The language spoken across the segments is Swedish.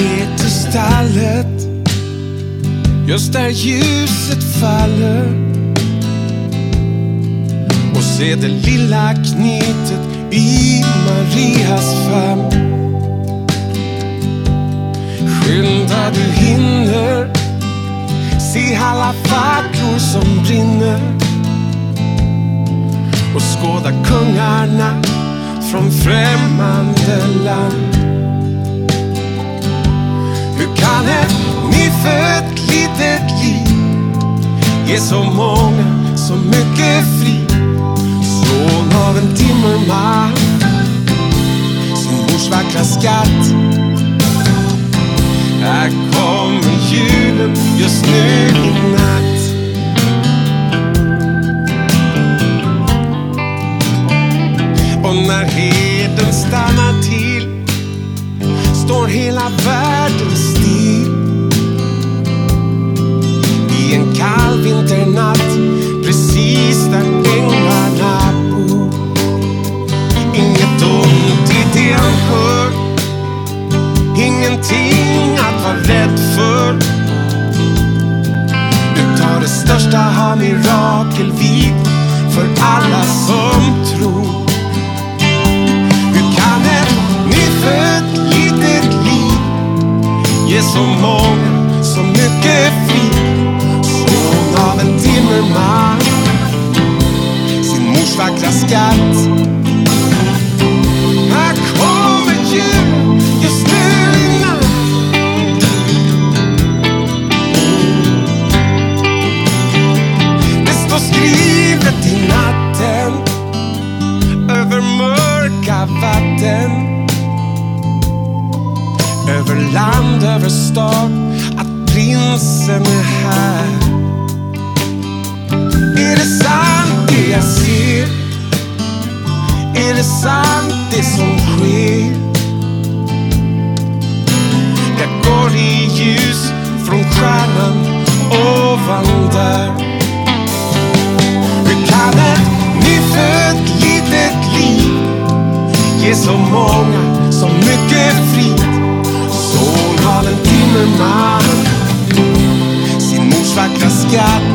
Ner till stallet Just där ljuset faller. Och se det lilla knytet i Marias famn. Skynda du hinner. Se alla facklor som brinner. Och skåda kungarna från främmande land. Är så många så mycket fri? Son av en timmerman, sin mors vackra skatt. Här kommer julen just nu i natt. Och när heden stannar till står hela världen en vinternatt precis där änglarna bor. Inget ont i det han hör, ingenting att vara rädd för. Nu tar det största har mirakel vid för alla som tror. Hur kan ett nyfött litet liv ge så många så mycket vackra skatt. Här kommer jul just nu i natt. Det står skrivet i natten över mörka vatten Över land, över stad att prinsen är här jag ser? Är det sant det som sker? Jag går i ljus från stjärnan ovan där hur kan ett nyfött litet liv ge så många så mycket frid? Son har en timmerman, sin mors vackra skatt.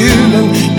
Här